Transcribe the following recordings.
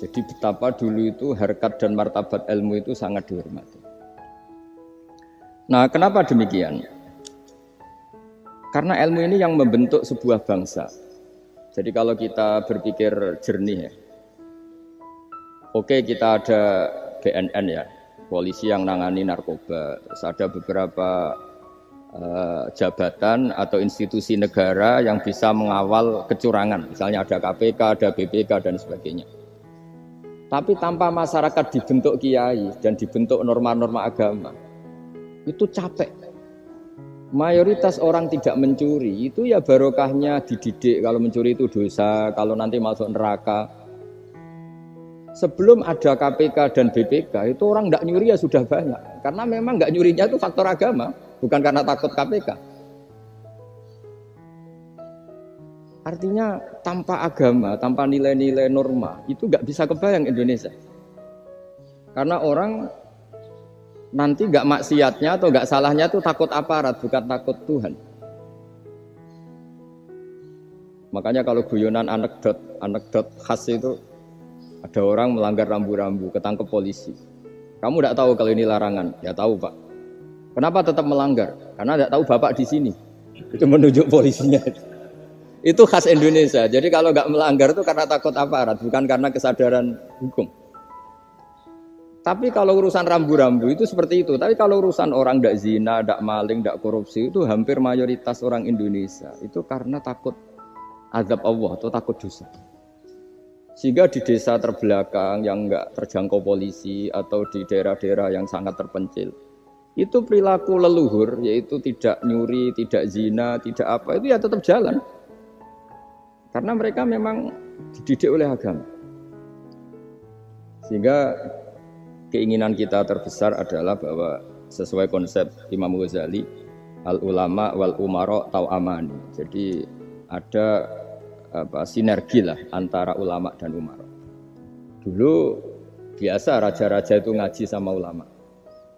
Jadi betapa dulu itu harkat dan martabat ilmu itu sangat dihormati. Nah, kenapa demikian? Karena ilmu ini yang membentuk sebuah bangsa. Jadi kalau kita berpikir jernih ya. Oke, kita ada BNN ya, polisi yang nangani narkoba. Terus ada beberapa uh, jabatan atau institusi negara yang bisa mengawal kecurangan. Misalnya ada KPK, ada BPK dan sebagainya. Tapi tanpa masyarakat dibentuk kiai dan dibentuk norma-norma agama, itu capek. Mayoritas orang tidak mencuri, itu ya barokahnya dididik kalau mencuri itu dosa, kalau nanti masuk neraka. Sebelum ada KPK dan BPK, itu orang tidak nyuri ya sudah banyak. Karena memang nggak nyurinya itu faktor agama, bukan karena takut KPK. Artinya tanpa agama, tanpa nilai-nilai norma, itu nggak bisa kebayang Indonesia. Karena orang nanti nggak maksiatnya atau nggak salahnya itu takut aparat, bukan takut Tuhan. Makanya kalau guyonan anekdot, anekdot khas itu ada orang melanggar rambu-rambu, ketangkep polisi. Kamu tidak tahu kalau ini larangan? Ya tahu pak. Kenapa tetap melanggar? Karena tidak tahu bapak di sini. Itu menunjuk polisinya. Itu khas Indonesia. Jadi kalau nggak melanggar itu karena takut aparat, bukan karena kesadaran hukum. Tapi kalau urusan rambu-rambu itu seperti itu. Tapi kalau urusan orang tidak zina, tidak maling, tidak korupsi itu hampir mayoritas orang Indonesia itu karena takut azab Allah atau takut dosa. Sehingga di desa terbelakang yang nggak terjangkau polisi atau di daerah-daerah yang sangat terpencil, itu perilaku leluhur yaitu tidak nyuri, tidak zina, tidak apa itu ya tetap jalan. Karena mereka memang dididik oleh agama. Sehingga keinginan kita terbesar adalah bahwa sesuai konsep Imam Ghazali, al ulama wal umaro tau amani. Jadi ada apa sinergi lah antara ulama dan umaro. Dulu biasa raja-raja itu ngaji sama ulama.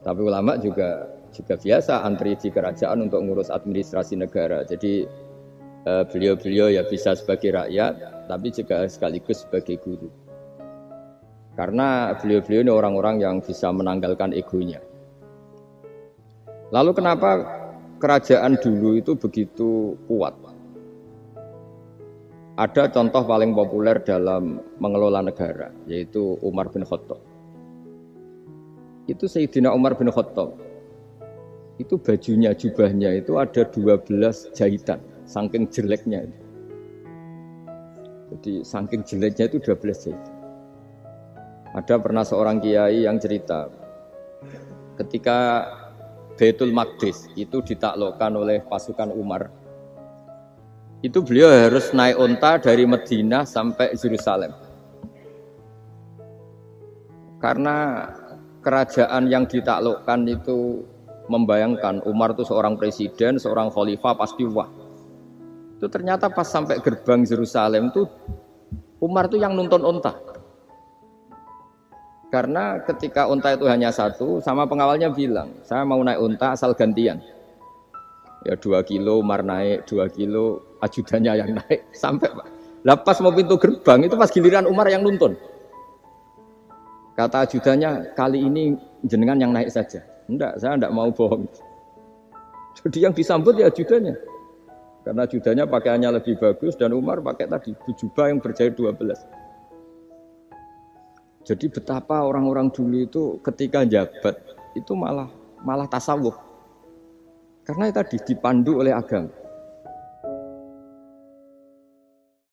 Tapi ulama juga juga biasa antri di kerajaan untuk ngurus administrasi negara. Jadi beliau-beliau ya bisa sebagai rakyat, tapi juga sekaligus sebagai guru. Karena beliau-beliau ini orang-orang yang bisa menanggalkan egonya. Lalu kenapa kerajaan dulu itu begitu kuat? Ada contoh paling populer dalam mengelola negara, yaitu Umar bin Khattab. Itu Sayyidina Umar bin Khattab. Itu bajunya, jubahnya itu ada 12 jahitan saking jeleknya itu. Jadi saking jeleknya itu 12 jahit. Ada pernah seorang kiai yang cerita ketika Baitul Maqdis itu ditaklukkan oleh pasukan Umar. Itu beliau harus naik unta dari Medina sampai Yerusalem. Karena kerajaan yang ditaklukkan itu membayangkan Umar itu seorang presiden, seorang khalifah pasti wah itu ternyata pas sampai gerbang Yerusalem itu Umar itu yang nonton unta. Karena ketika unta itu hanya satu, sama pengawalnya bilang, saya mau naik unta asal gantian. Ya dua kilo Umar naik, dua kilo ajudannya yang naik, sampai Pak. Lepas mau pintu gerbang, itu pas giliran Umar yang nuntun. Kata ajudannya, kali ini jenengan yang naik saja. Enggak, saya enggak mau bohong. Jadi yang disambut ya ajudannya. Karena judanya pakaiannya lebih bagus dan Umar pakai tadi jubah yang berjahit 12. Jadi betapa orang-orang dulu itu ketika jabat itu malah malah tasawuf. Karena tadi dipandu oleh agama.